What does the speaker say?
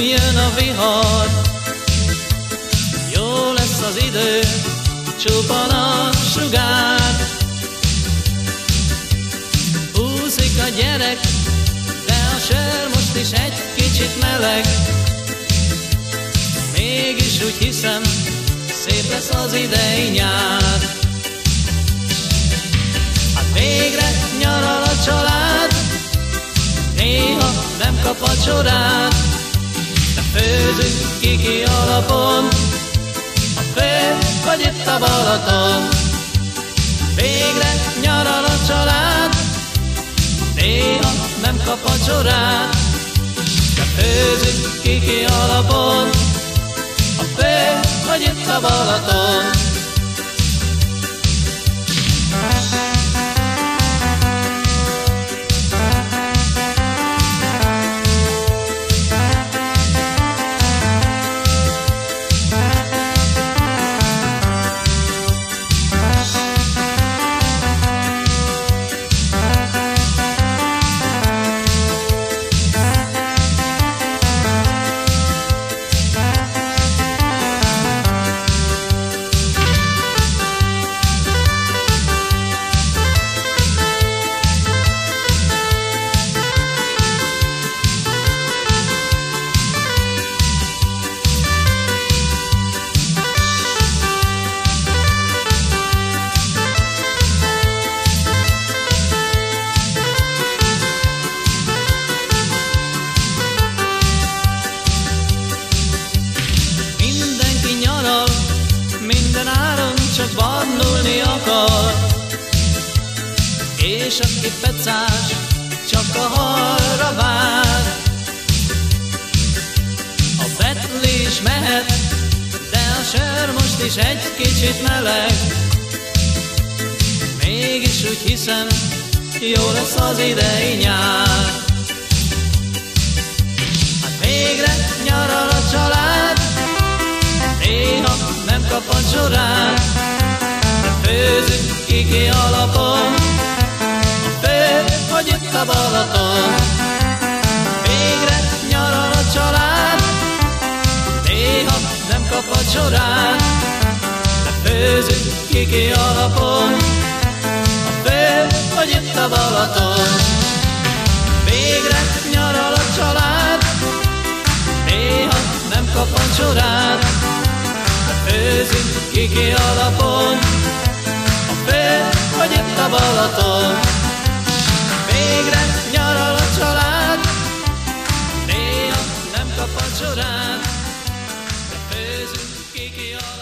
jön a vihar. Jó lesz az idő, csupan a sugár. Úszik a gyerek, de a sör most is egy kicsit meleg. Mégis úgy hiszem, szép lesz az idei nyár. Hát végre nyaral a család, néha nem kap a csorát, főzünk kiki alapon, a fő vagy itt a Balaton. Végre nyaral a család, néha nem kap a csorát, de főzünk kiki alapon, a fő vagy itt a Balaton. Minden áron csak barnulni akar. És aki pecás, csak a halra vár. A betli is mehet, de a sör most is egy kicsit meleg. Mégis úgy hiszem, jó lesz az idei nyár. A de főzünk kiki alapon, a fő, hogy itt a Balaton. Végre nyaral a család, néha nem kap a csorát, de főzünk kiki alapon, a fő, hogy itt a Balaton. Végre nyaral a család, néha nem kap kiké alapon, a fél vagy itt a Balaton. Végre nyaral a család, néha nem kap a során, de főzünk kiké alapon.